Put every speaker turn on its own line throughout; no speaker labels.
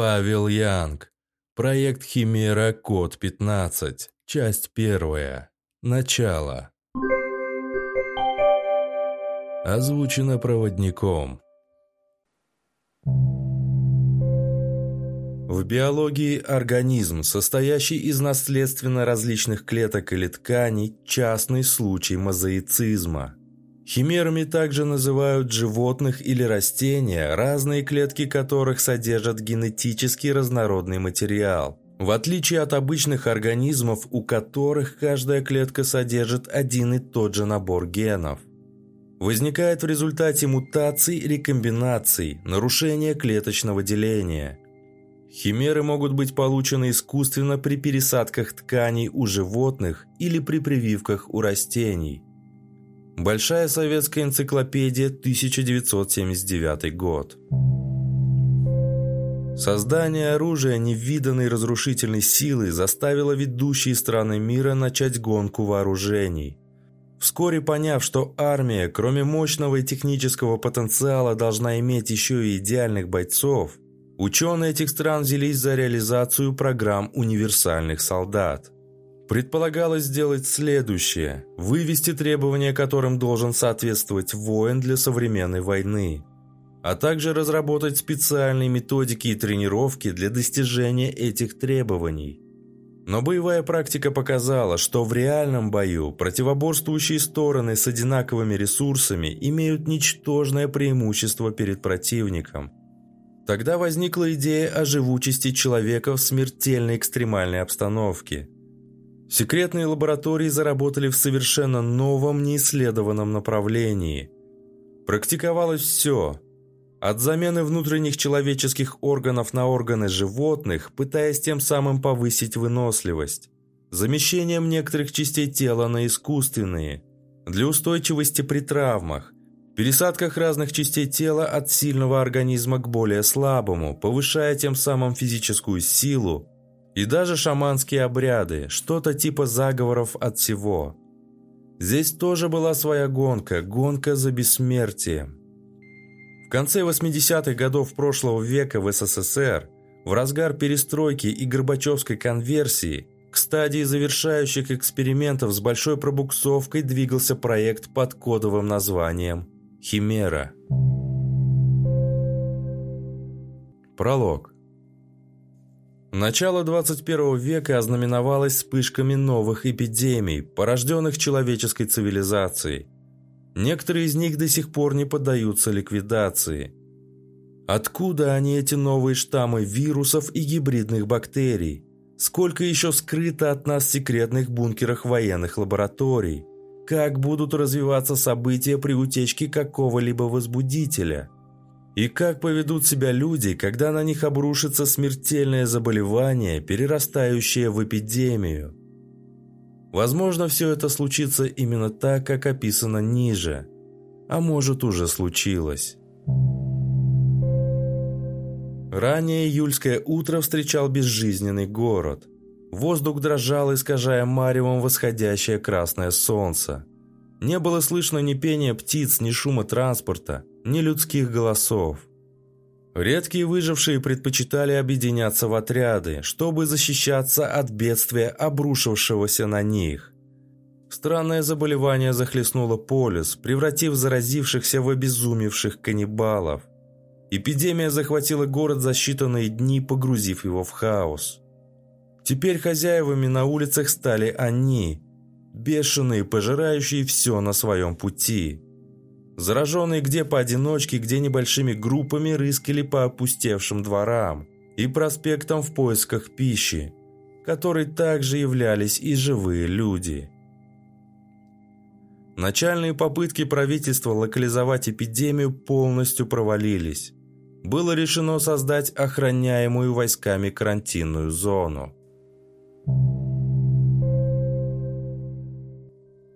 Павел Янг. Проект Химера Код 15. Часть первая. Начало. Озвучено проводником. В биологии организм, состоящий из наследственно различных клеток или тканей, частный случай мозаицизма. Химерами также называют животных или растения, разные клетки которых содержат генетически разнородный материал. В отличие от обычных организмов, у которых каждая клетка содержит один и тот же набор генов. Возникает в результате мутаций, рекомбинаций, нарушения клеточного деления. Химеры могут быть получены искусственно при пересадках тканей у животных или при прививках у растений – Большая советская энциклопедия, 1979 год. Создание оружия невиданной разрушительной силы заставило ведущие страны мира начать гонку вооружений. Вскоре поняв, что армия, кроме мощного и технического потенциала, должна иметь еще и идеальных бойцов, ученые этих стран взялись за реализацию программ универсальных солдат – Предполагалось сделать следующее – вывести требования, которым должен соответствовать воин для современной войны, а также разработать специальные методики и тренировки для достижения этих требований. Но боевая практика показала, что в реальном бою противоборствующие стороны с одинаковыми ресурсами имеют ничтожное преимущество перед противником. Тогда возникла идея о живучести человека в смертельной экстремальной обстановке – Секретные лаборатории заработали в совершенно новом, неисследованном направлении. Практиковалось все. От замены внутренних человеческих органов на органы животных, пытаясь тем самым повысить выносливость. Замещением некоторых частей тела на искусственные. Для устойчивости при травмах. Пересадках разных частей тела от сильного организма к более слабому, повышая тем самым физическую силу, и даже шаманские обряды, что-то типа заговоров от всего. Здесь тоже была своя гонка, гонка за бессмертием. В конце 80-х годов прошлого века в СССР, в разгар перестройки и Горбачевской конверсии, к стадии завершающих экспериментов с большой пробуксовкой двигался проект под кодовым названием «Химера». Пролог. Начало 21 века ознаменовалось вспышками новых эпидемий, порожденных человеческой цивилизацией. Некоторые из них до сих пор не поддаются ликвидации. Откуда они, эти новые штаммы вирусов и гибридных бактерий? Сколько еще скрыто от нас в секретных бункерах военных лабораторий? Как будут развиваться события при утечке какого-либо возбудителя – и как поведут себя люди, когда на них обрушится смертельное заболевание, перерастающее в эпидемию? Возможно, все это случится именно так, как описано ниже. А может, уже случилось. Ранее июльское утро встречал безжизненный город. Воздух дрожал, искажая маревом восходящее красное солнце. Не было слышно ни пения птиц, ни шума транспорта – ни людских голосов. Редкие выжившие предпочитали объединяться в отряды, чтобы защищаться от бедствия, обрушившегося на них. Странное заболевание захлестнуло полюс, превратив заразившихся в обезумевших каннибалов. Эпидемия захватила город за считанные дни, погрузив его в хаос. Теперь хозяевами на улицах стали они, бешеные, пожирающие все на своем пути. Зараженные где поодиночке, где небольшими группами рыскали по опустевшим дворам и проспектам в поисках пищи, которой также являлись и живые люди. Начальные попытки правительства локализовать эпидемию полностью провалились. Было решено создать охраняемую войсками карантинную зону.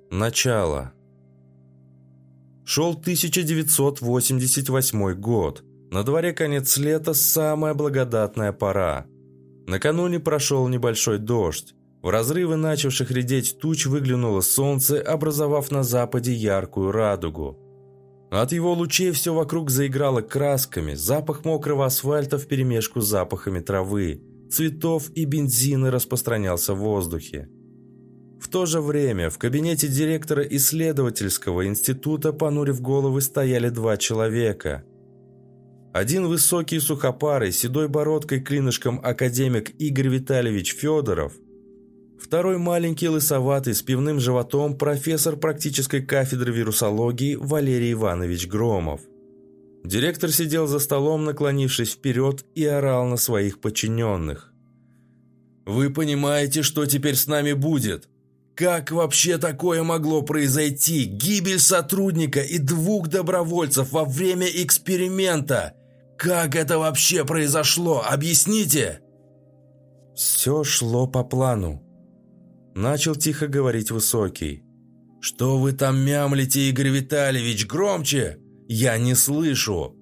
Начало. Шел 1988 год. На дворе конец лета, самая благодатная пора. Накануне прошел небольшой дождь. В разрывы начавших редеть туч выглянуло солнце, образовав на западе яркую радугу. От его лучей все вокруг заиграло красками, запах мокрого асфальта вперемешку с запахами травы, цветов и бензина распространялся в воздухе. В то же время в кабинете директора исследовательского института, понурив головы, стояли два человека. Один высокий сухопарый, седой бородкой клинышком академик Игорь Витальевич Федоров, второй маленький лысоватый с пивным животом профессор практической кафедры вирусологии Валерий Иванович Громов. Директор сидел за столом, наклонившись вперед, и орал на своих подчиненных. «Вы понимаете, что теперь с нами будет? Как вообще такое могло произойти? Гибель сотрудника и двух добровольцев во время эксперимента? Как это вообще произошло? Объясните!» «Все шло по плану», – начал тихо говорить Высокий. «Что вы там мямлите, Игорь Витальевич? Громче! Я не слышу!»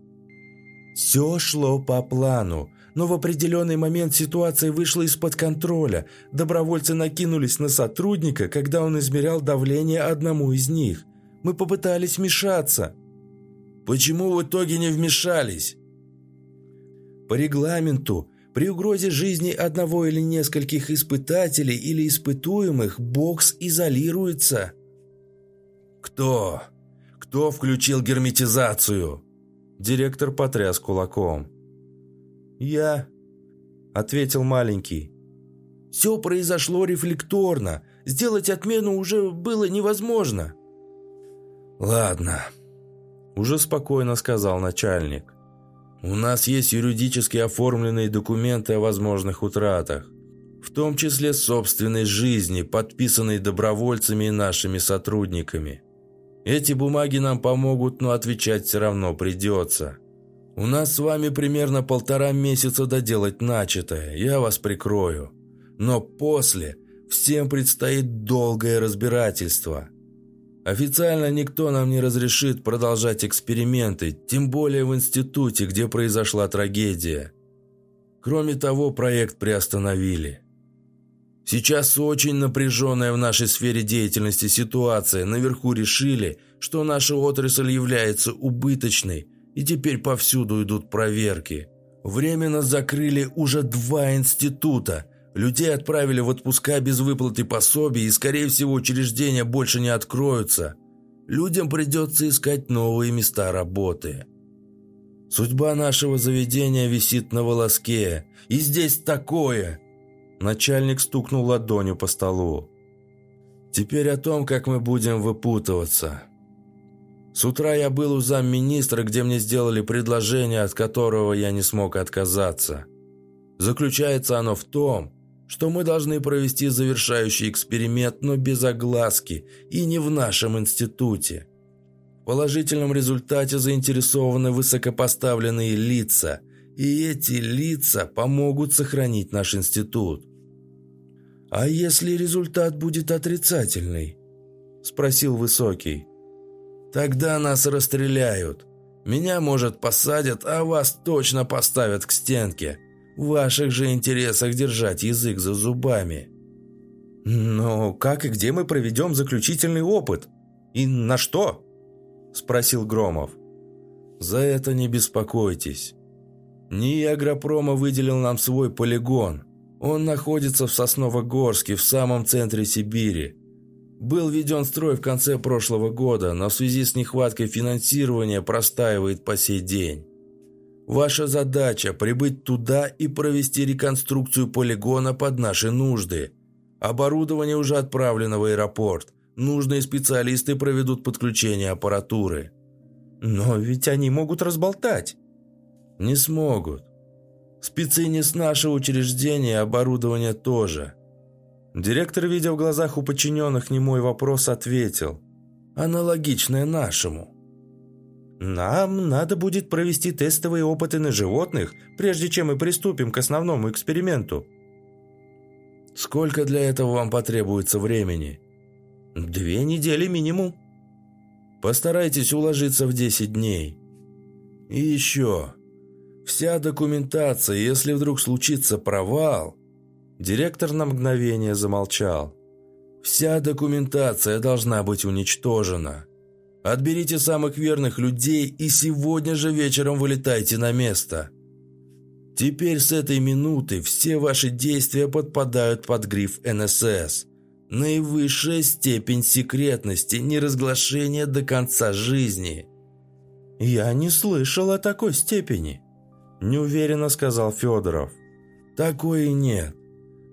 «Все шло по плану но в определенный момент ситуация вышла из-под контроля. Добровольцы накинулись на сотрудника, когда он измерял давление одному из них. Мы попытались вмешаться. Почему в итоге не вмешались? По регламенту, при угрозе жизни одного или нескольких испытателей или испытуемых, бокс изолируется. Кто? Кто включил герметизацию? Директор потряс кулаком. «Я...» – ответил маленький. «Все произошло рефлекторно. Сделать отмену уже было невозможно». «Ладно», – уже спокойно сказал начальник. «У нас есть юридически оформленные документы о возможных утратах, в том числе собственной жизни, подписанные добровольцами и нашими сотрудниками. Эти бумаги нам помогут, но отвечать все равно придется». У нас с вами примерно полтора месяца доделать начатое, я вас прикрою. Но после всем предстоит долгое разбирательство. Официально никто нам не разрешит продолжать эксперименты, тем более в институте, где произошла трагедия. Кроме того, проект приостановили. Сейчас очень напряженная в нашей сфере деятельности ситуация. Наверху решили, что наша отрасль является убыточной – и теперь повсюду идут проверки. Временно закрыли уже два института. Людей отправили в отпуска без выплаты пособий, и, скорее всего, учреждения больше не откроются. Людям придется искать новые места работы. Судьба нашего заведения висит на волоске. И здесь такое. Начальник стукнул ладонью по столу. Теперь о том, как мы будем выпутываться. С утра я был у замминистра, где мне сделали предложение, от которого я не смог отказаться. Заключается оно в том, что мы должны провести завершающий эксперимент, но без огласки и не в нашем институте. В положительном результате заинтересованы высокопоставленные лица, и эти лица помогут сохранить наш институт. «А если результат будет отрицательный?» – спросил Высокий. Тогда нас расстреляют. Меня, может, посадят, а вас точно поставят к стенке. В ваших же интересах держать язык за зубами. Но как и где мы проведем заключительный опыт? И на что? Спросил Громов. За это не беспокойтесь. НИИ Агропрома выделил нам свой полигон. Он находится в Сосновогорске, в самом центре Сибири. Был введен строй в конце прошлого года, но в связи с нехваткой финансирования простаивает по сей день. Ваша задача – прибыть туда и провести реконструкцию полигона под наши нужды. Оборудование уже отправлено в аэропорт. Нужные специалисты проведут подключение аппаратуры. Но ведь они могут разболтать. Не смогут. Спецы не с нашего учреждения, оборудование тоже – Директор, видя в глазах у подчиненных немой вопрос, ответил. «Аналогичное нашему». «Нам надо будет провести тестовые опыты на животных, прежде чем мы приступим к основному эксперименту». «Сколько для этого вам потребуется времени?» «Две недели минимум». «Постарайтесь уложиться в 10 дней». «И еще. Вся документация, если вдруг случится провал, Директор на мгновение замолчал. «Вся документация должна быть уничтожена. Отберите самых верных людей и сегодня же вечером вылетайте на место. Теперь с этой минуты все ваши действия подпадают под гриф НСС. Наивысшая степень секретности, неразглашения до конца жизни. «Я не слышал о такой степени», – неуверенно сказал Федоров. «Такой и нет.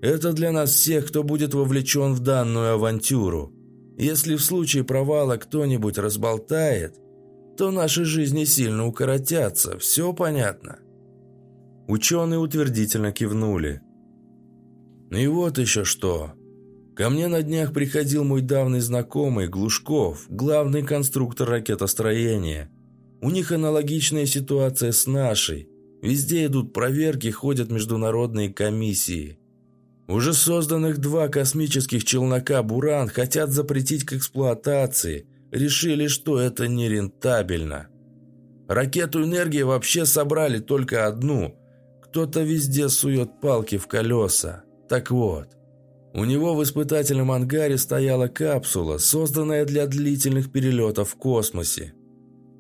Это для нас всех, кто будет вовлечен в данную авантюру. Если в случае провала кто-нибудь разболтает, то наши жизни сильно укоротятся, все понятно?» Ученые утвердительно кивнули. «И вот еще что. Ко мне на днях приходил мой давний знакомый Глушков, главный конструктор ракетостроения. У них аналогичная ситуация с нашей. Везде идут проверки, ходят международные комиссии. Уже созданных два космических челнока «Буран» хотят запретить к эксплуатации. Решили, что это нерентабельно. Ракету «Энергия» вообще собрали только одну. Кто-то везде сует палки в колеса. Так вот, у него в испытательном ангаре стояла капсула, созданная для длительных перелетов в космосе.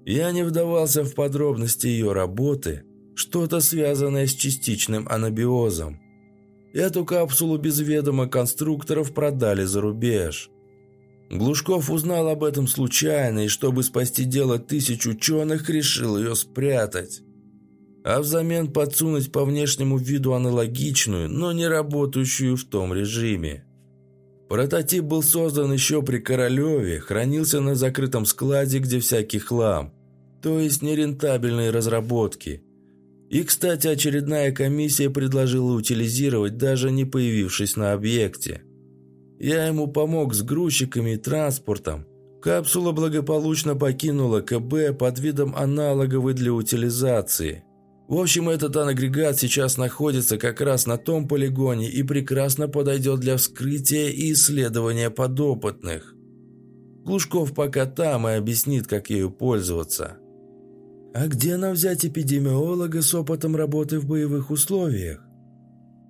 Я не вдавался в подробности ее работы, что-то связанное с частичным анабиозом. Эту капсулу без ведома конструкторов продали за рубеж. Глушков узнал об этом случайно и, чтобы спасти дело тысяч ученых, решил ее спрятать. А взамен подсунуть по внешнему виду аналогичную, но не работающую в том режиме. Прототип был создан еще при Королеве, хранился на закрытом складе, где всякий хлам, то есть нерентабельные разработки – и, кстати, очередная комиссия предложила утилизировать, даже не появившись на объекте. Я ему помог с грузчиками и транспортом. Капсула благополучно покинула КБ под видом аналоговой для утилизации. В общем, этот агрегат сейчас находится как раз на том полигоне и прекрасно подойдет для вскрытия и исследования подопытных. Глушков пока там и объяснит, как ею пользоваться. «А где нам взять эпидемиолога с опытом работы в боевых условиях?»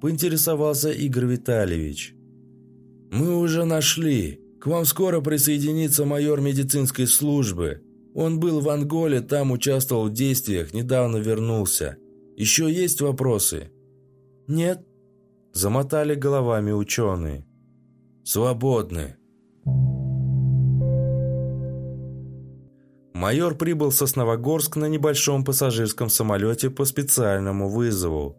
Поинтересовался Игорь Витальевич. «Мы уже нашли. К вам скоро присоединится майор медицинской службы. Он был в Анголе, там участвовал в действиях, недавно вернулся. Еще есть вопросы?» «Нет», – замотали головами ученые. «Свободны». Майор прибыл в Сосновогорск на небольшом пассажирском самолете по специальному вызову.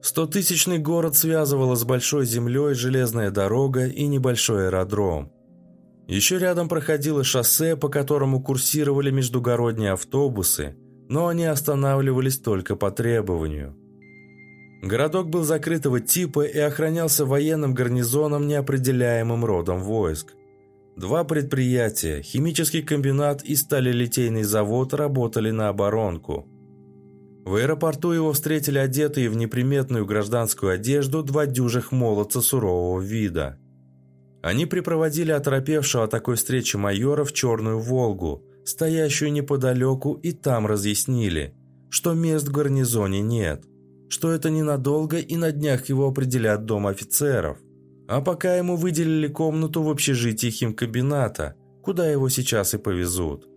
Стотысячный город связывала с большой землей железная дорога и небольшой аэродром. Еще рядом проходило шоссе, по которому курсировали междугородние автобусы, но они останавливались только по требованию. Городок был закрытого типа и охранялся военным гарнизоном неопределяемым родом войск. Два предприятия, химический комбинат и сталелитейный завод работали на оборонку. В аэропорту его встретили одетые в неприметную гражданскую одежду два дюжих молодца сурового вида. Они припроводили оторопевшего от такой встречи майора в черную «Волгу», стоящую неподалеку, и там разъяснили, что мест в гарнизоне нет, что это ненадолго и на днях его определят дом офицеров – а пока ему выделили комнату в общежитии химкабината, куда его сейчас и повезут.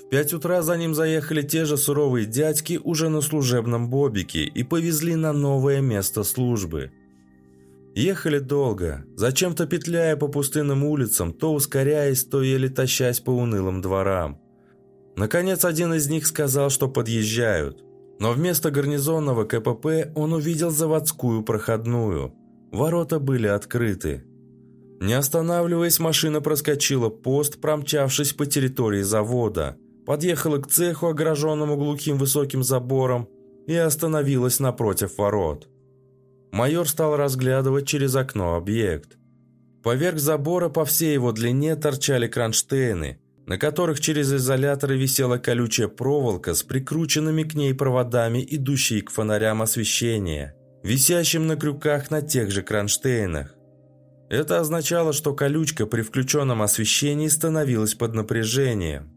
В пять утра за ним заехали те же суровые дядьки уже на служебном бобике и повезли на новое место службы. Ехали долго, зачем-то петляя по пустынным улицам, то ускоряясь, то еле тащась по унылым дворам. Наконец, один из них сказал, что подъезжают. Но вместо гарнизонного КПП он увидел заводскую проходную – Ворота были открыты. Не останавливаясь, машина проскочила пост, промчавшись по территории завода, подъехала к цеху, ограженному глухим высоким забором, и остановилась напротив ворот. Майор стал разглядывать через окно объект. Поверх забора по всей его длине торчали кронштейны, на которых через изоляторы висела колючая проволока с прикрученными к ней проводами, идущие к фонарям освещения висящим на крюках на тех же кронштейнах. Это означало, что колючка при включенном освещении становилась под напряжением.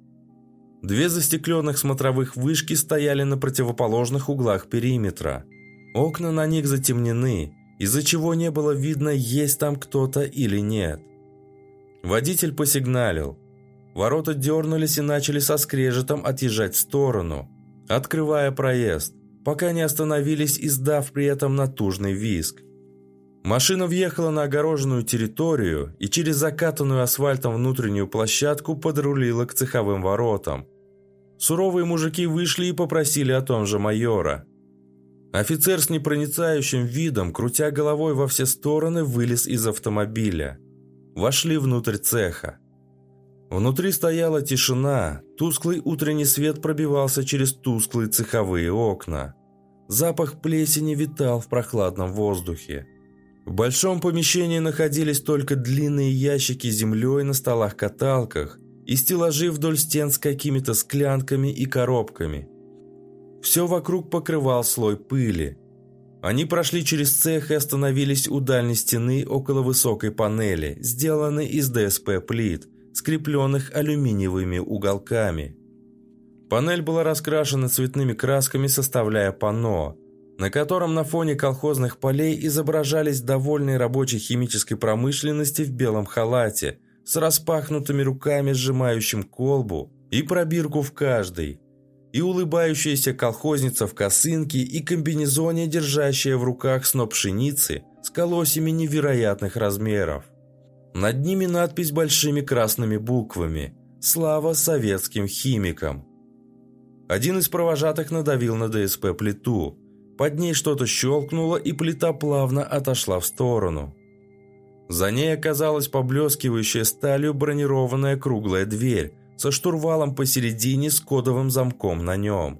Две застекленных смотровых вышки стояли на противоположных углах периметра. Окна на них затемнены, из-за чего не было видно, есть там кто-то или нет. Водитель посигналил. Ворота дернулись и начали со скрежетом отъезжать в сторону, открывая проезд, пока не остановились, издав при этом натужный визг. Машина въехала на огороженную территорию и через закатанную асфальтом внутреннюю площадку подрулила к цеховым воротам. Суровые мужики вышли и попросили о том же майора. Офицер с непроницающим видом, крутя головой во все стороны, вылез из автомобиля. Вошли внутрь цеха. Внутри стояла тишина, тусклый утренний свет пробивался через тусклые цеховые окна. Запах плесени витал в прохладном воздухе. В большом помещении находились только длинные ящики с землей на столах-каталках и стеллажи вдоль стен с какими-то склянками и коробками. Все вокруг покрывал слой пыли. Они прошли через цех и остановились у дальней стены около высокой панели, сделанной из ДСП-плит, скрепленных алюминиевыми уголками. Панель была раскрашена цветными красками, составляя панно – на котором на фоне колхозных полей изображались довольные рабочие химической промышленности в белом халате, с распахнутыми руками, сжимающим колбу и пробирку в каждой, и улыбающаяся колхозница в косынке и комбинезоне, держащая в руках сноп пшеницы с колосьями невероятных размеров. Над ними надпись большими красными буквами «Слава советским химикам». Один из провожатых надавил на ДСП-плиту – под ней что-то щелкнуло, и плита плавно отошла в сторону. За ней оказалась поблескивающая сталью бронированная круглая дверь со штурвалом посередине с кодовым замком на нем.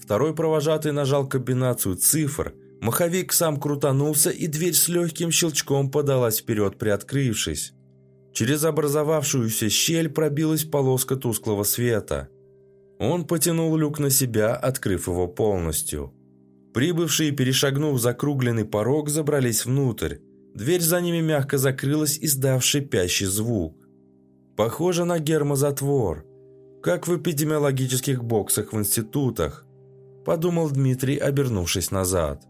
Второй провожатый нажал комбинацию цифр, маховик сам крутанулся, и дверь с легким щелчком подалась вперед, приоткрывшись. Через образовавшуюся щель пробилась полоска тусклого света. Он потянул люк на себя, открыв его полностью. Прибывшие, перешагнув закругленный порог, забрались внутрь. Дверь за ними мягко закрылась, издав шипящий звук. Похоже на гермозатвор, как в эпидемиологических боксах в институтах, подумал Дмитрий, обернувшись назад.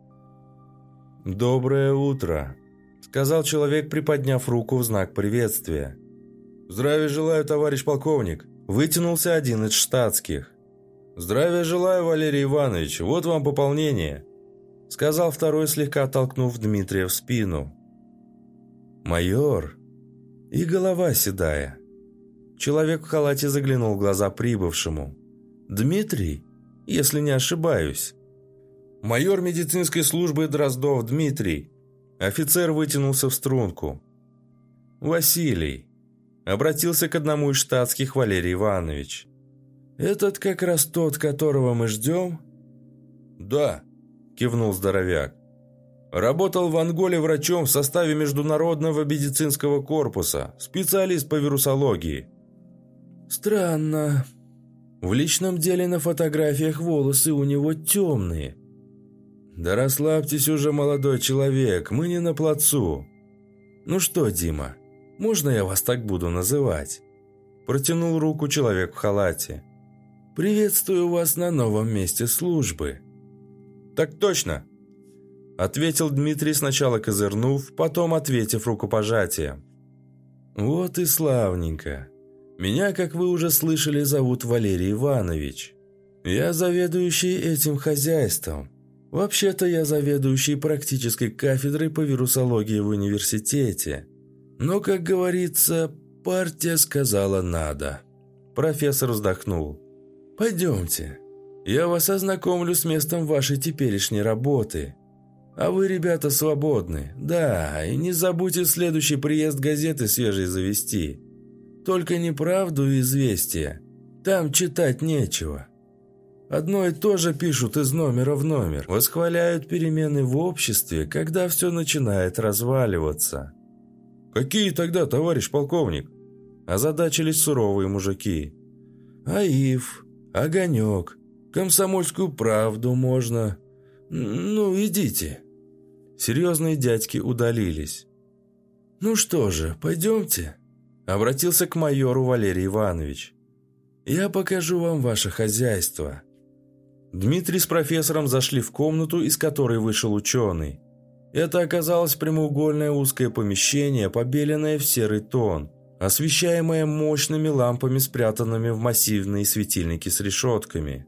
«Доброе утро», — сказал человек, приподняв руку в знак приветствия. «Здравия желаю, товарищ полковник», — вытянулся один из штатских. «Здравия желаю, Валерий Иванович, вот вам пополнение», — сказал второй, слегка оттолкнув Дмитрия в спину. «Майор и голова седая». Человек в халате заглянул в глаза прибывшему. «Дмитрий, если не ошибаюсь». «Майор медицинской службы Дроздов Дмитрий». Офицер вытянулся в струнку. «Василий». Обратился к одному из штатских Валерий Иванович. «Этот как раз тот, которого мы ждем?» «Да», – кивнул здоровяк. «Работал в Анголе врачом в составе Международного медицинского корпуса, специалист по вирусологии». «Странно. В личном деле на фотографиях волосы у него темные». «Да расслабьтесь уже, молодой человек, мы не на плацу». «Ну что, Дима, можно я вас так буду называть?» Протянул руку человек в халате. «Приветствую вас на новом месте службы». «Так точно», — ответил Дмитрий, сначала козырнув, потом ответив рукопожатием. «Вот и славненько. Меня, как вы уже слышали, зовут Валерий Иванович. Я заведующий этим хозяйством. Вообще-то я заведующий практической кафедрой по вирусологии в университете. Но, как говорится, партия сказала «надо». Профессор вздохнул. «Пойдемте. Я вас ознакомлю с местом вашей теперешней работы. А вы, ребята, свободны. Да, и не забудьте следующий приезд газеты свежей завести. Только неправду и известия. Там читать нечего. Одно и то же пишут из номера в номер. Восхваляют перемены в обществе, когда все начинает разваливаться». «Какие тогда, товарищ полковник?» Озадачились суровые мужики. «Аиф, «Огонек. Комсомольскую правду можно. Ну, идите». Серьезные дядьки удалились. «Ну что же, пойдемте», — обратился к майору Валерий Иванович. «Я покажу вам ваше хозяйство». Дмитрий с профессором зашли в комнату, из которой вышел ученый. Это оказалось прямоугольное узкое помещение, побеленное в серый тон, освещаемая мощными лампами, спрятанными в массивные светильники с решетками.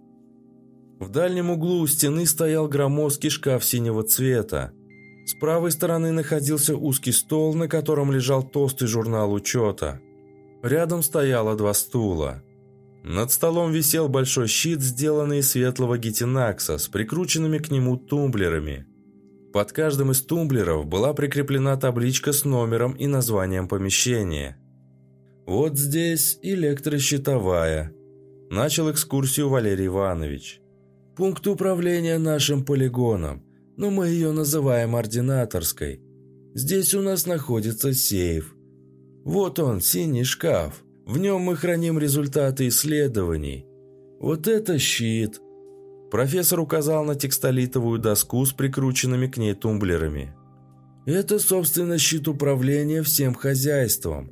В дальнем углу у стены стоял громоздкий шкаф синего цвета. С правой стороны находился узкий стол, на котором лежал толстый журнал учета. Рядом стояло два стула. Над столом висел большой щит, сделанный из светлого гетинакса, с прикрученными к нему тумблерами. Под каждым из тумблеров была прикреплена табличка с номером и названием помещения. «Вот здесь электрощитовая», – начал экскурсию Валерий Иванович. «Пункт управления нашим полигоном, но мы ее называем ординаторской. Здесь у нас находится сейф. Вот он, синий шкаф». В нем мы храним результаты исследований. Вот это щит!» Профессор указал на текстолитовую доску с прикрученными к ней тумблерами. «Это, собственно, щит управления всем хозяйством.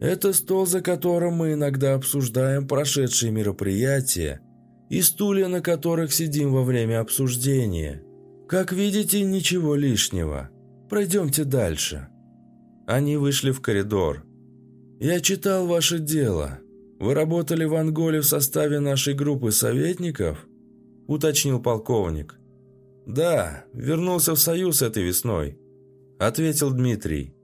Это стол, за которым мы иногда обсуждаем прошедшие мероприятия и стулья, на которых сидим во время обсуждения. Как видите, ничего лишнего. Пройдемте дальше». Они вышли в коридор. «Я читал ваше дело. Вы работали в Анголе в составе нашей группы советников?» – уточнил полковник. «Да, вернулся в Союз этой весной», – ответил Дмитрий.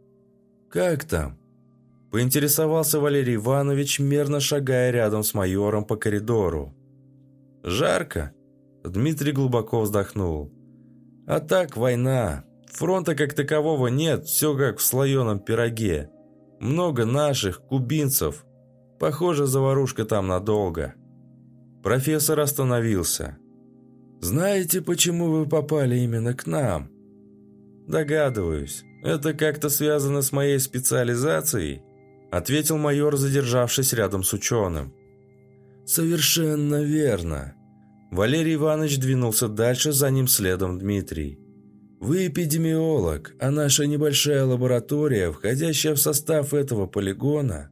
«Как там?» – поинтересовался Валерий Иванович, мерно шагая рядом с майором по коридору. «Жарко?» – Дмитрий глубоко вздохнул. «А так, война. Фронта как такового нет, все как в слоеном пироге. Много наших, кубинцев. Похоже, заварушка там надолго. Профессор остановился. «Знаете, почему вы попали именно к нам?» «Догадываюсь. Это как-то связано с моей специализацией?» Ответил майор, задержавшись рядом с ученым. «Совершенно верно». Валерий Иванович двинулся дальше, за ним следом Дмитрий. Вы эпидемиолог, а наша небольшая лаборатория, входящая в состав этого полигона,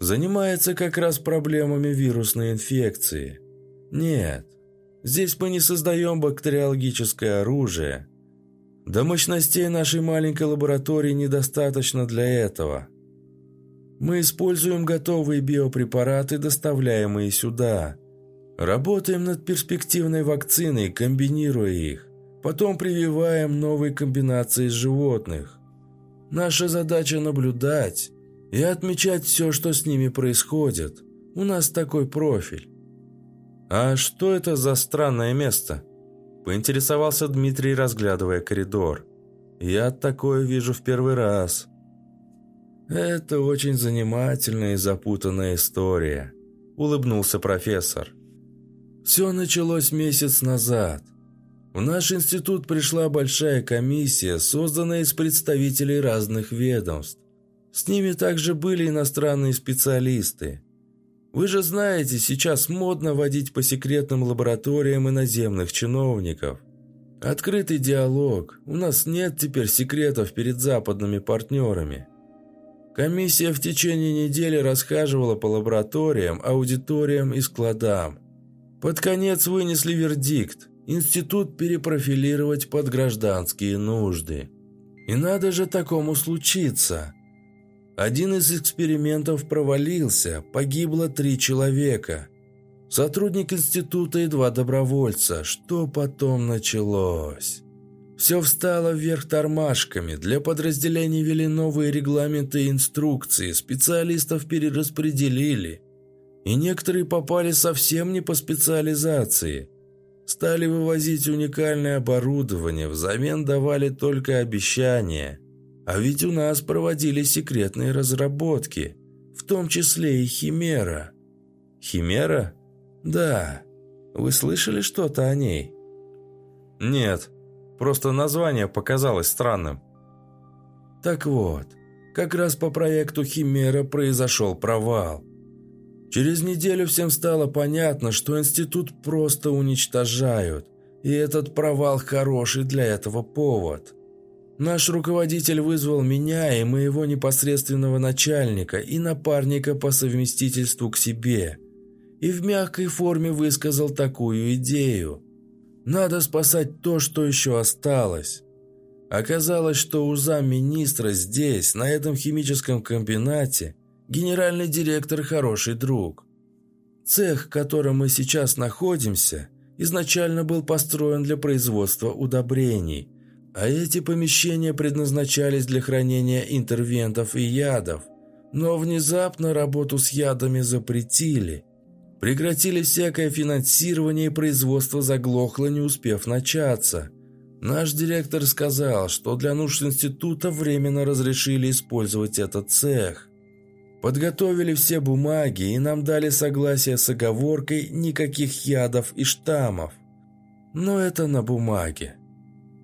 занимается как раз проблемами вирусной инфекции. Нет, здесь мы не создаем бактериологическое оружие. До мощностей нашей маленькой лаборатории недостаточно для этого. Мы используем готовые биопрепараты, доставляемые сюда. Работаем над перспективной вакциной, комбинируя их. Потом прививаем новые комбинации животных. Наша задача наблюдать и отмечать все, что с ними происходит. У нас такой профиль. «А что это за странное место?» Поинтересовался Дмитрий, разглядывая коридор. «Я такое вижу в первый раз». «Это очень занимательная и запутанная история», – улыбнулся профессор. «Все началось месяц назад. В наш институт пришла большая комиссия, созданная из представителей разных ведомств. С ними также были иностранные специалисты. Вы же знаете, сейчас модно водить по секретным лабораториям иноземных чиновников. Открытый диалог. У нас нет теперь секретов перед западными партнерами. Комиссия в течение недели расхаживала по лабораториям, аудиториям и складам. Под конец вынесли вердикт институт перепрофилировать под гражданские нужды. И надо же такому случиться. Один из экспериментов провалился, погибло три человека. Сотрудник института и два добровольца. Что потом началось? Все встало вверх тормашками. Для подразделений ввели новые регламенты и инструкции. Специалистов перераспределили. И некоторые попали совсем не по специализации. Стали вывозить уникальное оборудование, взамен давали только обещания. А ведь у нас проводили секретные разработки, в том числе и Химера. Химера? Да. Вы слышали что-то о ней? Нет, просто название показалось странным. Так вот, как раз по проекту Химера произошел провал. Через неделю всем стало понятно, что институт просто уничтожают, и этот провал хороший для этого повод. Наш руководитель вызвал меня и моего непосредственного начальника и напарника по совместительству к себе, и в мягкой форме высказал такую идею. Надо спасать то, что еще осталось. Оказалось, что у замминистра здесь, на этом химическом комбинате,
Генеральный директор – хороший друг. Цех, в котором мы сейчас находимся, изначально был построен для производства удобрений, а эти помещения предназначались для хранения интервентов и ядов. Но внезапно работу с ядами запретили. Прекратили всякое финансирование и производство заглохло, не успев начаться. Наш директор сказал, что для нужд института временно разрешили использовать этот цех. Подготовили все бумаги и нам дали согласие с оговоркой никаких ядов и штаммов. Но это на бумаге.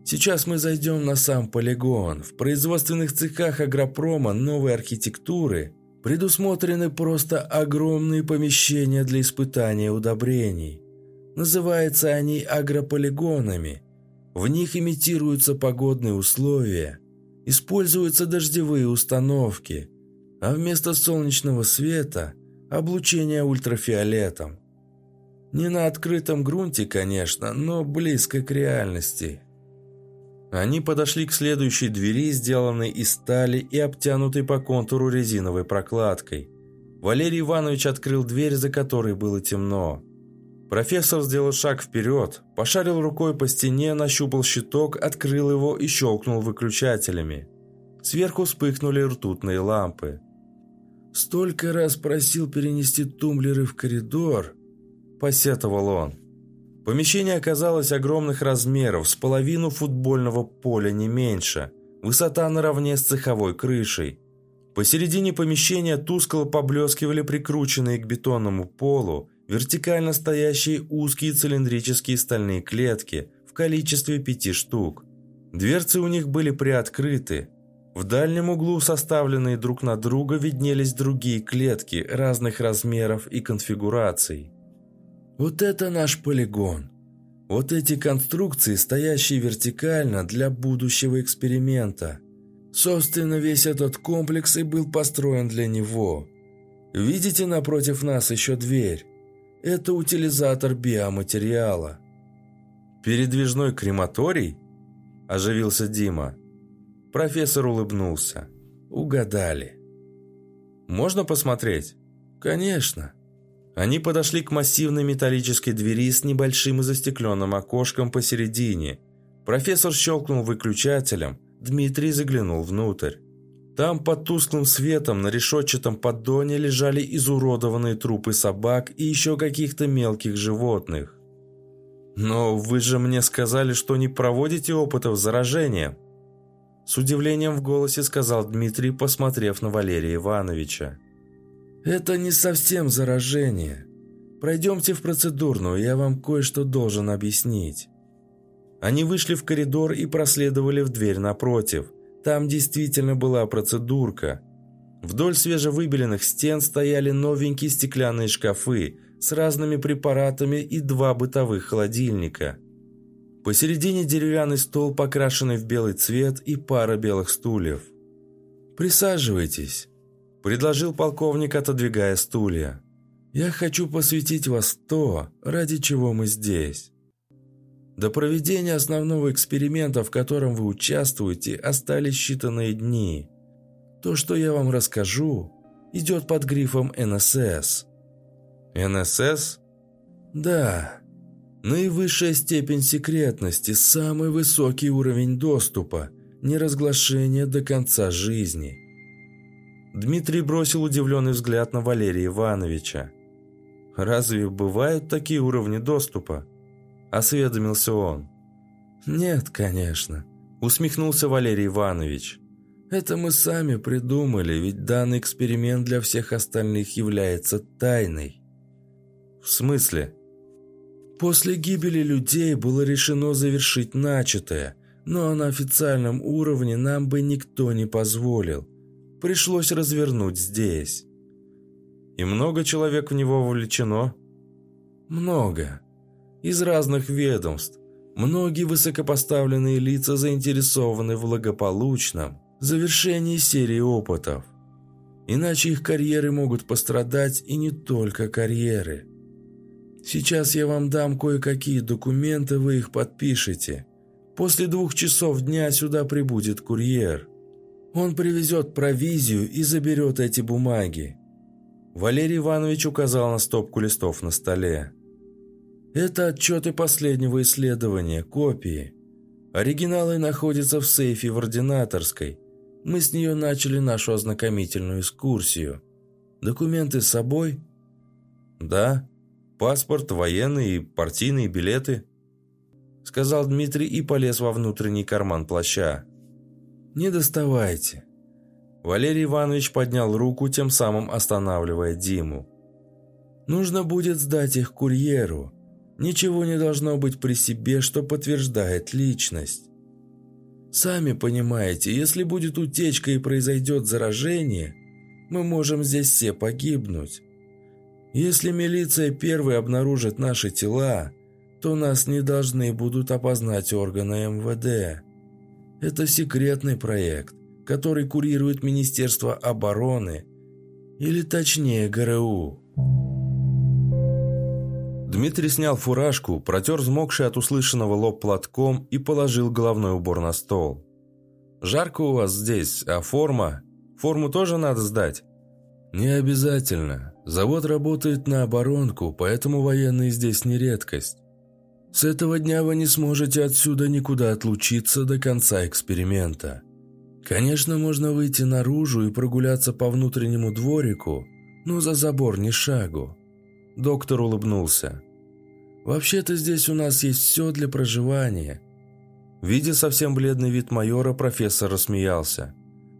Сейчас мы зайдем на сам полигон. В производственных цехах агропрома новой архитектуры предусмотрены просто огромные помещения для испытания удобрений. Называются они агрополигонами. В них имитируются погодные условия, используются дождевые установки – а вместо солнечного света – облучение ультрафиолетом. Не на открытом грунте, конечно, но близко к реальности. Они подошли к следующей двери, сделанной из стали и обтянутой по контуру резиновой прокладкой. Валерий Иванович открыл дверь, за которой было темно. Профессор сделал шаг вперед, пошарил рукой по стене, нащупал щиток, открыл его и щелкнул выключателями. Сверху вспыхнули ртутные лампы. Столько раз просил перенести тумблеры в коридор, посетовал он. Помещение оказалось огромных размеров, с половину футбольного поля не меньше. Высота наравне с цеховой крышей. Посередине помещения тускло поблескивали прикрученные к бетонному полу вертикально стоящие узкие цилиндрические стальные клетки в количестве пяти штук. Дверцы у них были приоткрыты, в дальнем углу, составленные друг на друга, виднелись другие клетки разных размеров и конфигураций. Вот это наш полигон. Вот эти конструкции, стоящие вертикально для будущего эксперимента. Собственно, весь этот комплекс и был построен для него. Видите напротив нас еще дверь? Это утилизатор биоматериала.
«Передвижной крематорий?» – оживился Дима. Профессор улыбнулся.
«Угадали».
«Можно посмотреть?»
«Конечно».
Они подошли к массивной металлической двери с небольшим застекленным окошком посередине. Профессор щелкнул выключателем, Дмитрий заглянул внутрь. Там под тусклым светом на решетчатом поддоне лежали изуродованные трупы собак и еще каких-то мелких животных. «Но вы же мне сказали, что не проводите опытов с заражением», с удивлением в голосе сказал Дмитрий, посмотрев на Валерия Ивановича.
«Это не совсем заражение. Пройдемте в процедурную, я вам кое-что должен объяснить».
Они вышли в коридор и проследовали в дверь напротив. Там действительно была процедурка. Вдоль свежевыбеленных стен стояли новенькие стеклянные шкафы с разными препаратами и два бытовых холодильника – Посередине деревянный стол, покрашенный в белый цвет, и пара белых стульев.
«Присаживайтесь», – предложил полковник, отодвигая стулья. «Я хочу посвятить вас то, ради чего мы здесь». До проведения основного эксперимента, в котором вы участвуете, остались считанные дни. То, что я вам расскажу, идет под грифом НСС.
НСС?
Да. Наивысшая степень секретности, самый высокий уровень доступа, неразглашение до конца жизни.
Дмитрий бросил удивленный взгляд на Валерия Ивановича. «Разве бывают такие уровни доступа?» – осведомился он.
«Нет, конечно», – усмехнулся Валерий Иванович. «Это мы сами придумали, ведь данный эксперимент для всех остальных является тайной».
«В смысле?»
После гибели людей было решено завершить начатое, но на официальном уровне нам бы никто не позволил. Пришлось развернуть здесь.
И много человек в него вовлечено?
Много. Из разных ведомств. Многие высокопоставленные лица заинтересованы в благополучном завершении серии опытов. Иначе их карьеры могут пострадать и не только карьеры. Сейчас я вам дам кое-какие документы, вы их подпишете. После двух часов дня сюда прибудет курьер. Он привезет провизию и заберет эти бумаги.
Валерий Иванович указал на стопку листов на столе.
«Это отчеты последнего исследования, копии. Оригиналы находятся в сейфе в ординаторской. Мы с нее начали нашу ознакомительную экскурсию. Документы с собой?»
«Да. Паспорт, военный и партийные билеты», — сказал Дмитрий и полез во внутренний карман плаща.
«Не доставайте.
Валерий Иванович поднял руку, тем самым останавливая Диму.
«Нужно будет сдать их курьеру. Ничего не должно быть при себе, что подтверждает личность. Сами понимаете, если будет утечка и произойдет заражение, мы можем здесь все погибнуть. Если милиция первой обнаружит наши тела, то нас не должны будут опознать органы МВД. Это секретный проект который курирует Министерство обороны, или точнее ГРУ.
Дмитрий снял фуражку, протер взмокший от услышанного лоб платком и положил головной убор на стол. «Жарко у вас здесь, а форма? Форму тоже надо сдать?»
«Не обязательно. Завод работает на оборонку, поэтому военные здесь не редкость. С этого дня вы не сможете отсюда никуда отлучиться до конца эксперимента. Конечно, можно выйти наружу и прогуляться по внутреннему дворику, но за забор ни шагу. Доктор улыбнулся. «Вообще-то здесь у нас есть все для проживания».
Видя совсем бледный вид майора, профессор рассмеялся.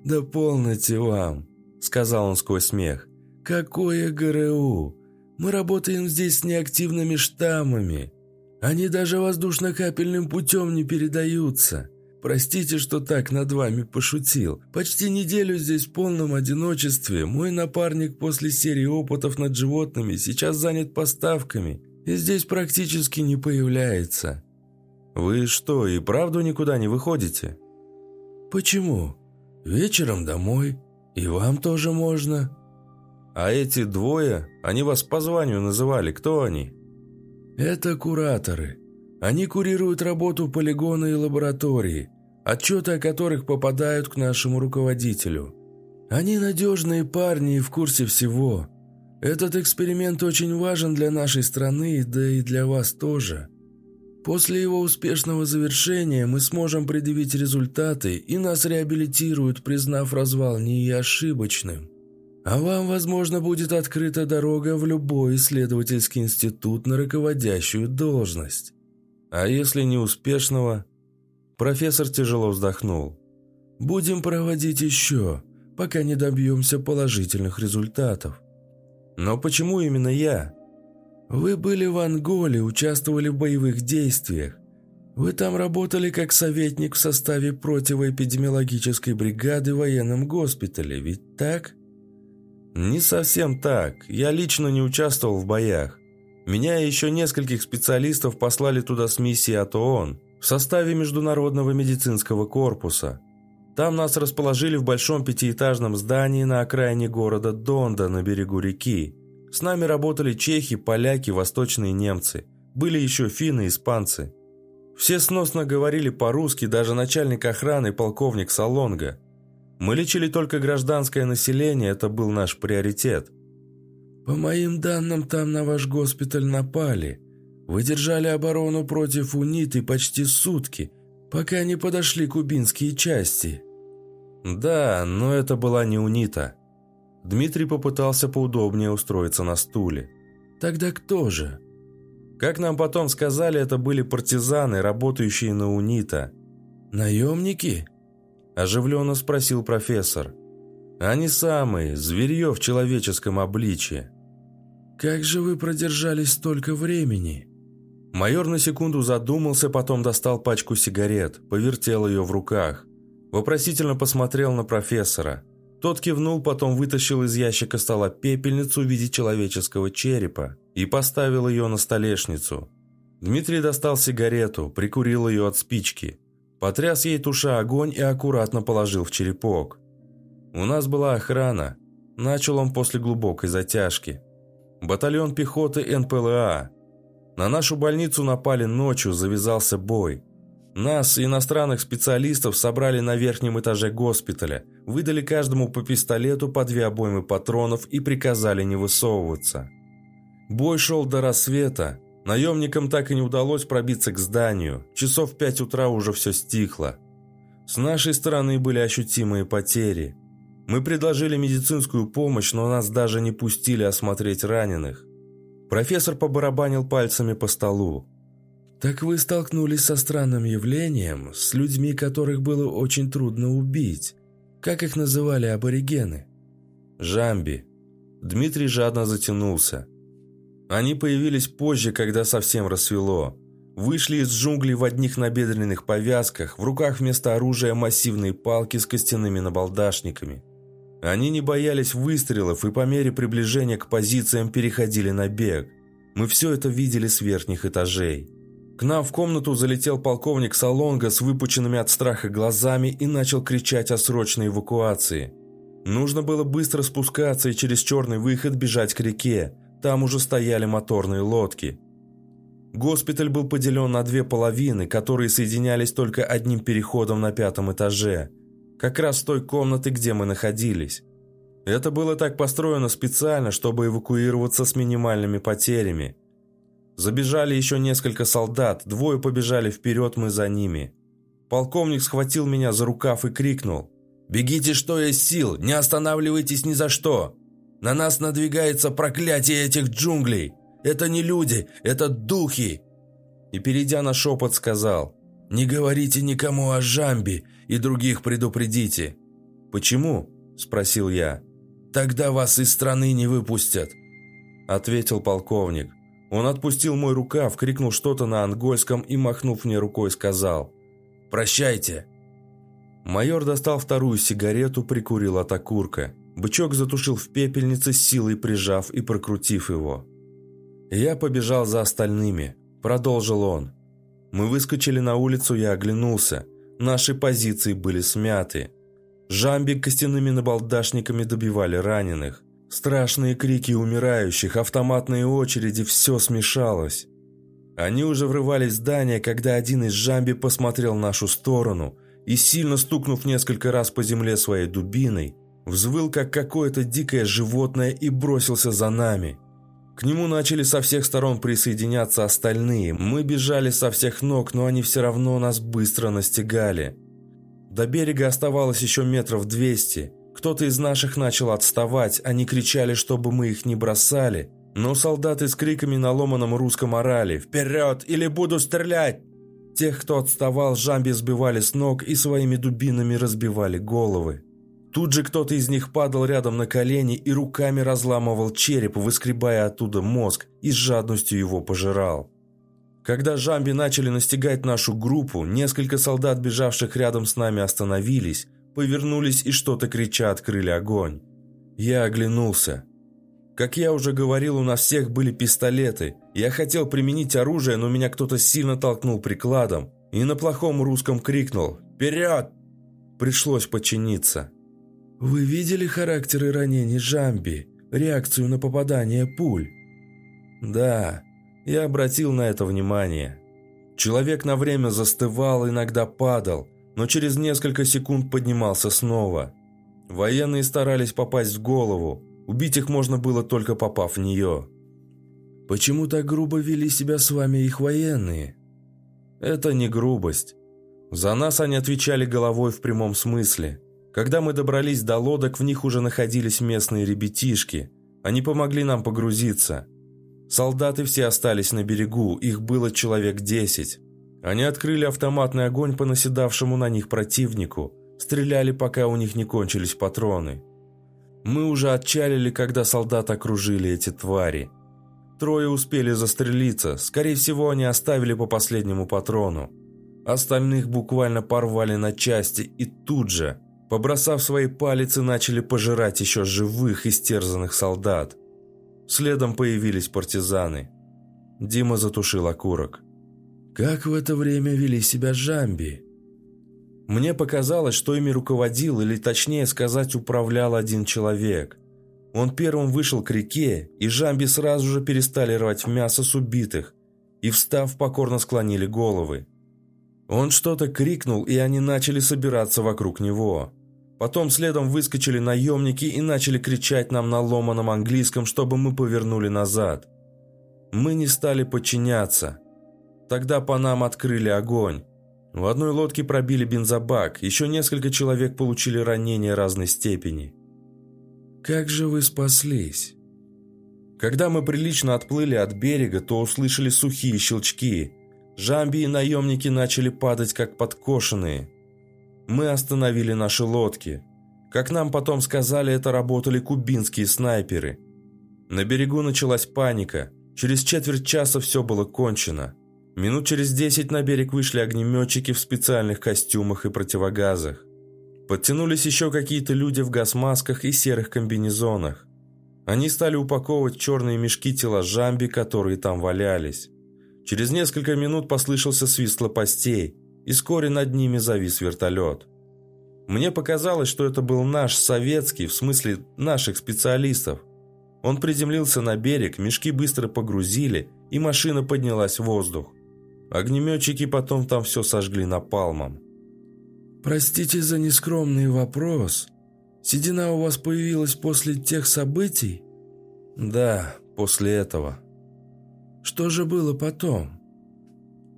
«Да полноте вам», — сказал он сквозь смех. «Какое ГРУ! Мы работаем здесь с неактивными штаммами. Они даже воздушно-капельным путем не передаются. Простите, что так над вами пошутил. Почти неделю здесь в полном одиночестве. Мой напарник после серии опытов над животными сейчас занят поставками и здесь практически не появляется.
Вы что, и правду никуда не выходите?
Почему? Вечером домой. И вам тоже можно.
А эти двое, они вас по званию называли. Кто они?
Это кураторы. Они курируют работу полигона и лаборатории, отчеты о которых попадают к нашему руководителю. Они надежные парни и в курсе всего. Этот эксперимент очень важен для нашей страны, да и для вас тоже. После его успешного завершения мы сможем предъявить результаты, и нас реабилитируют, признав развал не ошибочным. А вам, возможно, будет открыта дорога в любой исследовательский институт на руководящую должность.
А если не успешного? Профессор тяжело вздохнул.
Будем проводить еще, пока не добьемся положительных результатов.
Но почему именно я?
Вы были в Анголе, участвовали в боевых действиях. Вы там работали как советник в составе противоэпидемиологической бригады в военном госпитале, ведь так?
Не совсем так. Я лично не участвовал в боях. Меня и еще нескольких специалистов послали туда с миссией от ООН в составе Международного медицинского корпуса. Там нас расположили в большом пятиэтажном здании на окраине города Донда на берегу реки. С нами работали чехи, поляки, восточные немцы. Были еще финны, испанцы. Все сносно говорили по-русски, даже начальник охраны, полковник Салонга. Мы лечили только гражданское население, это был наш приоритет.
«По моим данным, там на ваш госпиталь напали. Вы держали оборону против УНИТы почти сутки, пока не подошли кубинские части».
«Да, но это была не УНИТа». Дмитрий попытался поудобнее устроиться на стуле.
«Тогда кто же?»
Как нам потом сказали, это были партизаны, работающие на УНИТа.
«Наемники?»
Оживленно спросил профессор. «Они самые, зверье в человеческом обличье».
«Как же вы продержались столько времени?»
Майор на секунду задумался, потом достал пачку сигарет, повертел ее в руках. Вопросительно посмотрел на профессора. Тот кивнул, потом вытащил из ящика стола пепельницу в виде человеческого черепа и поставил ее на столешницу. Дмитрий достал сигарету, прикурил ее от спички. Потряс ей туша огонь и аккуратно положил в черепок. «У нас была охрана», – начал он после глубокой затяжки. Батальон пехоты НПЛА. На нашу больницу напали ночью, завязался бой. Нас, иностранных специалистов, собрали на верхнем этаже госпиталя, выдали каждому по пистолету по две обоймы патронов и приказали не высовываться. Бой шел до рассвета. Наемникам так и не удалось пробиться к зданию. Часов в пять утра уже все стихло. С нашей стороны были ощутимые потери. Мы предложили медицинскую помощь, но нас даже не пустили осмотреть раненых. Профессор побарабанил пальцами по столу.
«Так вы столкнулись со странным явлением, с людьми, которых было очень трудно убить. Как их называли аборигены?»
«Жамби». Дмитрий жадно затянулся. Они появились позже, когда совсем рассвело. Вышли из джунглей в одних набедренных повязках, в руках вместо оружия массивные палки с костяными набалдашниками. Они не боялись выстрелов и по мере приближения к позициям переходили на бег. Мы все это видели с верхних этажей. К нам в комнату залетел полковник Салонга с выпученными от страха глазами и начал кричать о срочной эвакуации. Нужно было быстро спускаться и через черный выход бежать к реке. Там уже стояли моторные лодки. Госпиталь был поделен на две половины, которые соединялись только одним переходом на пятом этаже – как раз той комнаты, где мы находились. Это было так построено специально, чтобы эвакуироваться с минимальными потерями. Забежали еще несколько солдат, двое побежали вперед, мы за ними. Полковник схватил меня за рукав и крикнул. «Бегите, что есть сил! Не останавливайтесь ни за что! На нас надвигается проклятие этих джунглей! Это не люди, это духи!» И, перейдя на шепот, сказал «Не говорите никому о Жамби и других предупредите». «Почему?» – спросил я. «Тогда вас из страны не выпустят», – ответил полковник. Он отпустил мой рукав, крикнул что-то на ангольском и, махнув мне рукой, сказал «Прощайте». Майор достал вторую сигарету, прикурил от окурка. Бычок затушил в пепельнице, силой прижав и прокрутив его. «Я побежал за остальными», – продолжил он. Мы выскочили на улицу, я оглянулся. Наши позиции были смяты. Жамби костяными набалдашниками добивали раненых. Страшные крики умирающих, автоматные очереди, все смешалось. Они уже врывались в здание, когда один из Жамби посмотрел в нашу сторону и, сильно стукнув несколько раз по земле своей дубиной, взвыл, как какое-то дикое животное и бросился за нами – к нему начали со всех сторон присоединяться остальные. Мы бежали со всех ног, но они все равно нас быстро настигали. До берега оставалось еще метров двести. Кто-то из наших начал отставать, они кричали, чтобы мы их не бросали. Но солдаты с криками на ломаном русском орали «Вперед! Или буду стрелять!» Тех, кто отставал, жамби сбивали с ног и своими дубинами разбивали головы. Тут же кто-то из них падал рядом на колени и руками разламывал череп, выскребая оттуда мозг и с жадностью его пожирал. Когда жамби начали настигать нашу группу, несколько солдат, бежавших рядом с нами, остановились, повернулись и что-то крича открыли огонь. Я оглянулся. Как я уже говорил, у нас всех были пистолеты. Я хотел применить оружие, но меня кто-то сильно толкнул прикладом и на плохом русском крикнул «Вперед!». Пришлось подчиниться.
«Вы видели характеры ранений Джамби? Реакцию на попадание пуль?»
«Да, я обратил на это внимание. Человек на время застывал, иногда падал, но через несколько секунд поднимался снова. Военные старались попасть в голову, убить их можно было только попав в нее».
«Почему так грубо вели себя с вами их военные?»
«Это не грубость. За нас они отвечали головой в прямом смысле». Когда мы добрались до лодок, в них уже находились местные ребятишки. Они помогли нам погрузиться. Солдаты все остались на берегу, их было человек десять. Они открыли автоматный огонь по наседавшему на них противнику, стреляли, пока у них не кончились патроны. Мы уже отчалили, когда солдат окружили эти твари. Трое успели застрелиться, скорее всего, они оставили по последнему патрону. Остальных буквально порвали на части и тут же – Побросав свои палицы, начали пожирать еще живых истерзанных солдат. Следом появились партизаны. Дима затушил окурок.
«Как в это время вели себя Жамби?»
Мне показалось, что ими руководил, или точнее сказать, управлял один человек. Он первым вышел к реке, и Жамби сразу же перестали рвать мясо с убитых, и, встав, покорно склонили головы. Он что-то крикнул, и они начали собираться вокруг него. Потом следом выскочили наемники и начали кричать нам на ломаном английском, чтобы мы повернули назад. Мы не стали подчиняться. Тогда по нам открыли огонь. В одной лодке пробили бензобак, еще несколько человек получили ранения разной степени.
«Как же вы спаслись?»
Когда мы прилично отплыли от берега, то услышали сухие щелчки. Жамби и наемники начали падать, как подкошенные. Мы остановили наши лодки. Как нам потом сказали, это работали кубинские снайперы. На берегу началась паника. Через четверть часа все было кончено. Минут через десять на берег вышли огнеметчики в специальных костюмах и противогазах. Подтянулись еще какие-то люди в газмасках и серых комбинезонах. Они стали упаковывать черные мешки тела жамби, которые там валялись. Через несколько минут послышался свист лопастей, и вскоре над ними завис вертолет. Мне показалось, что это был наш советский, в смысле наших специалистов. Он приземлился на берег, мешки быстро погрузили, и машина поднялась в воздух. Огнеметчики потом там все сожгли напалмом.
«Простите за нескромный вопрос. Седина у вас появилась после тех событий?»
«Да, после этого».
«Что же было потом?»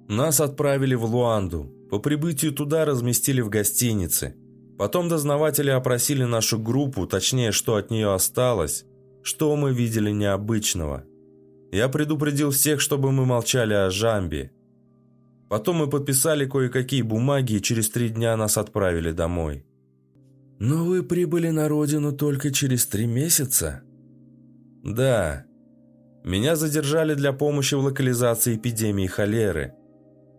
«Нас отправили в Луанду. По прибытию туда разместили в гостинице. Потом дознаватели опросили нашу группу, точнее, что от нее осталось, что мы видели необычного. Я предупредил всех, чтобы мы молчали о Жамбе. Потом мы подписали кое-какие бумаги, и через три дня нас отправили домой.
«Но вы прибыли на родину только через три месяца?»
«Да. Меня задержали для помощи в локализации эпидемии холеры.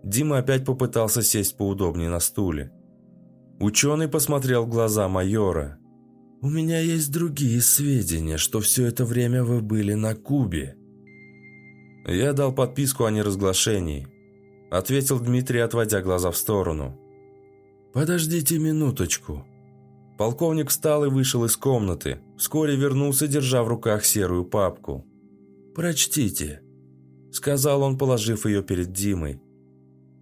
Дима опять попытался сесть поудобнее на стуле. Ученый посмотрел в глаза майора.
«У меня есть другие сведения, что все это время вы были на Кубе».
«Я дал подписку о неразглашении», — ответил Дмитрий, отводя глаза в сторону.
«Подождите минуточку».
Полковник встал и вышел из комнаты. Вскоре вернулся, держа в руках серую папку.
«Прочтите», —
сказал он, положив ее перед Димой.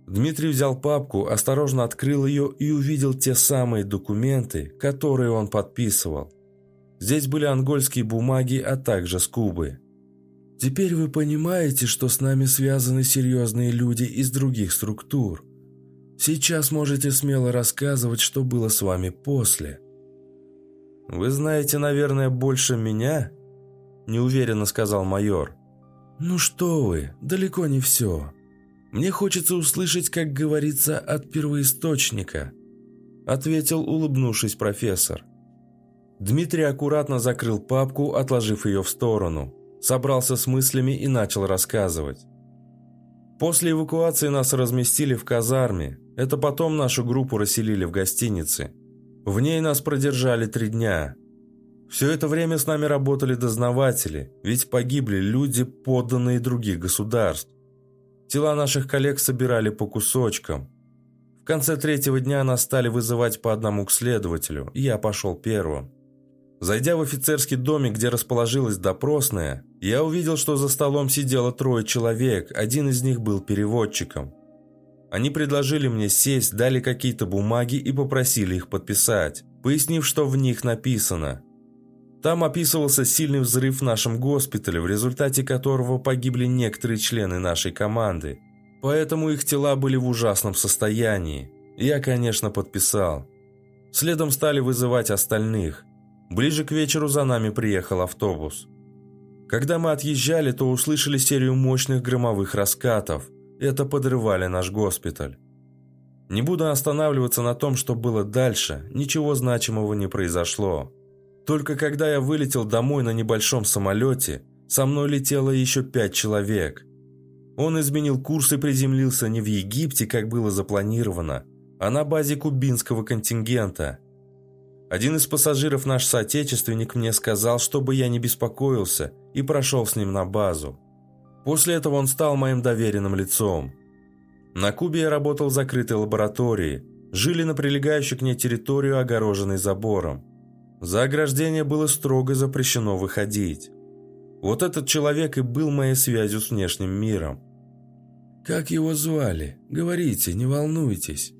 Дмитрий взял папку, осторожно открыл ее и увидел те самые документы, которые он подписывал. Здесь были ангольские бумаги, а также скубы.
«Теперь вы понимаете, что с нами связаны серьезные люди из других структур. Сейчас можете смело рассказывать, что было с вами после».
«Вы знаете, наверное, больше меня?» – неуверенно сказал майор.
«Ну что вы, далеко не все. Мне хочется услышать, как говорится, от первоисточника», ответил, улыбнувшись профессор.
Дмитрий аккуратно закрыл папку, отложив ее в сторону, собрался с мыслями и начал рассказывать. После эвакуации нас разместили в казарме, это потом нашу группу расселили в гостинице. В ней нас продержали три дня. Все это время с нами работали дознаватели, ведь погибли люди, подданные других государств. Тела наших коллег собирали по кусочкам. В конце третьего дня нас стали вызывать по одному к следователю, и я пошел первым. Зайдя в офицерский домик, где расположилась допросная, я увидел, что за столом сидело трое человек, один из них был переводчиком. Они предложили мне сесть, дали какие-то бумаги и попросили их подписать, пояснив, что в них написано – там описывался сильный взрыв в нашем госпитале, в результате которого погибли некоторые члены нашей команды. Поэтому их тела были в ужасном состоянии. Я, конечно, подписал. Следом стали вызывать остальных. Ближе к вечеру за нами приехал автобус. Когда мы отъезжали, то услышали серию мощных громовых раскатов. Это подрывали наш госпиталь. Не буду останавливаться на том, что было дальше, ничего значимого не произошло. Только когда я вылетел домой на небольшом самолете, со мной летело еще пять человек. Он изменил курс и приземлился не в Египте, как было запланировано, а на базе кубинского контингента. Один из пассажиров, наш соотечественник, мне сказал, чтобы я не беспокоился, и прошел с ним на базу. После этого он стал моим доверенным лицом. На Кубе я работал в закрытой лаборатории, жили на прилегающей к ней территорию, огороженной забором. За ограждение было строго запрещено выходить. Вот этот человек и был моей связью с внешним миром.
Как его звали? Говорите, не волнуйтесь».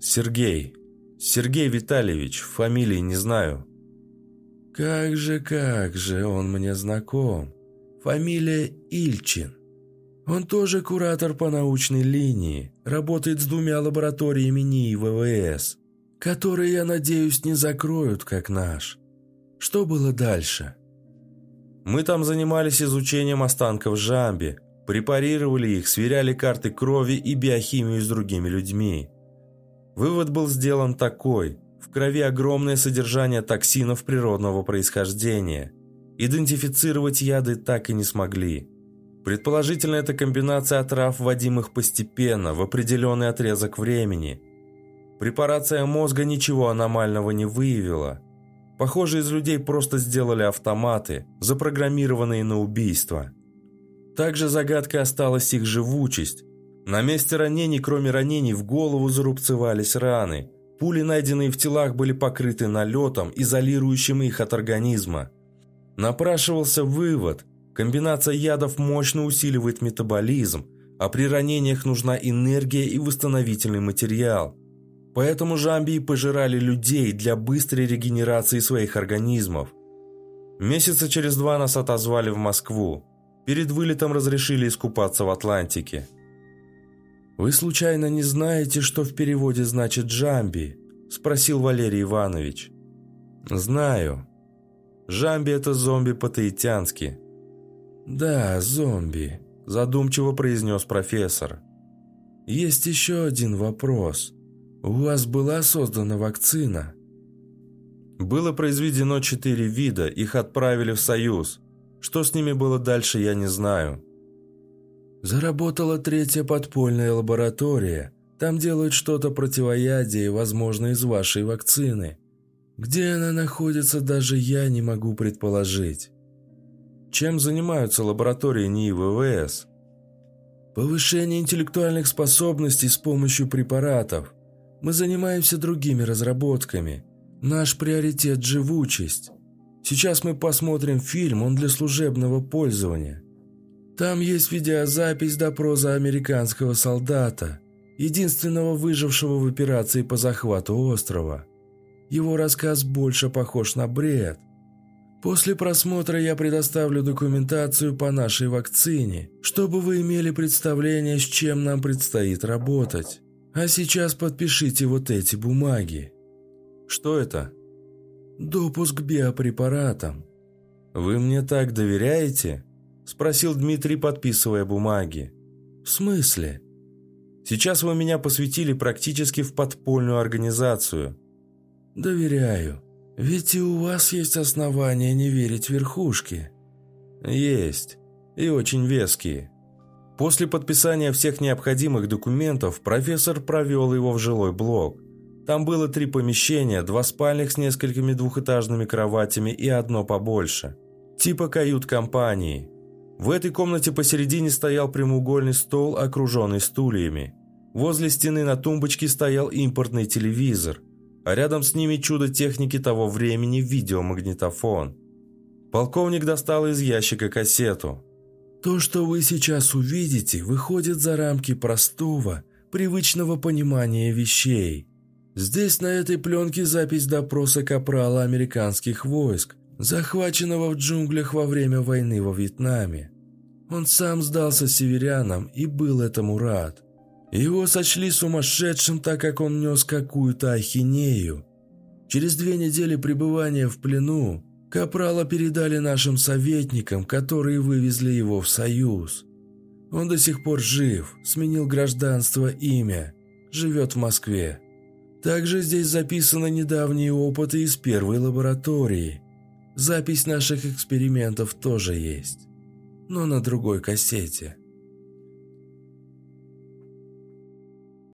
«Сергей. Сергей Витальевич. Фамилии не знаю».
«Как же, как же, он мне знаком. Фамилия Ильчин. Он тоже куратор по научной линии, работает с двумя лабораториями НИИ ВВС, которые, я надеюсь, не закроют, как наш. Что было дальше?»
«Мы там занимались изучением останков Жамби, препарировали их, сверяли карты крови и биохимию с другими людьми. Вывод был сделан такой. В крови огромное содержание токсинов природного происхождения. Идентифицировать яды так и не смогли. Предположительно, это комбинация трав, вводимых постепенно, в определенный отрезок времени. Препарация мозга ничего аномального не выявила. Похоже, из людей просто сделали автоматы, запрограммированные на убийство. Также загадкой осталась их живучесть. На месте ранений, кроме ранений, в голову зарубцевались раны. Пули, найденные в телах, были покрыты налетом, изолирующим их от организма. Напрашивался вывод. Комбинация ядов мощно усиливает метаболизм, а при ранениях нужна энергия и восстановительный материал. Поэтому жамбии пожирали людей для быстрой регенерации своих организмов. Месяца через два нас отозвали в Москву. Перед вылетом разрешили искупаться в Атлантике.
«Вы случайно не знаете, что в переводе значит «джамби»?» – спросил Валерий Иванович.
«Знаю. Джамби – это зомби по-таитянски».
«Да, зомби», – задумчиво произнес профессор. «Есть еще один вопрос. У вас была создана вакцина?»
«Было произведено четыре вида, их отправили в Союз. Что с ними было дальше, я не знаю.
Заработала третья подпольная лаборатория. Там делают что-то противоядие, возможно, из вашей вакцины. Где она находится, даже я не могу предположить.
Чем занимаются лаборатории НИИ ВВС?
Повышение интеллектуальных способностей с помощью препаратов. Мы занимаемся другими разработками. Наш приоритет – живучесть. Сейчас мы посмотрим фильм, он для служебного пользования. Там есть видеозапись допроса американского солдата, единственного выжившего в операции по захвату острова. Его рассказ больше похож на бред. После просмотра я предоставлю документацию по нашей вакцине, чтобы вы имели представление, с чем нам предстоит работать. А сейчас подпишите вот эти бумаги.
Что это?
«Допуск к биопрепаратам».
«Вы мне так доверяете?» – спросил Дмитрий, подписывая бумаги.
«В смысле?»
«Сейчас вы меня посвятили практически в подпольную организацию».
«Доверяю. Ведь и у вас есть основания не верить верхушке».
«Есть. И очень веские». После подписания всех необходимых документов профессор провел его в жилой блок – там было три помещения, два спальных с несколькими двухэтажными кроватями и одно побольше. Типа кают-компании. В этой комнате посередине стоял прямоугольный стол, окруженный стульями. Возле стены на тумбочке стоял импортный телевизор, а рядом с ними чудо техники того времени – видеомагнитофон. Полковник достал из ящика кассету.
«То, что вы сейчас увидите, выходит за рамки простого, привычного понимания вещей. Здесь на этой пленке запись допроса капрала американских войск, захваченного в джунглях во время войны во Вьетнаме. Он сам сдался северянам и был этому рад. Его сочли сумасшедшим, так как он нес какую-то ахинею. Через две недели пребывания в плену Капрала передали нашим советникам, которые вывезли его в Союз. Он до сих пор жив, сменил гражданство, имя, живет в Москве. Также здесь записаны недавние опыты из первой лаборатории. Запись наших экспериментов тоже есть, но на другой кассете.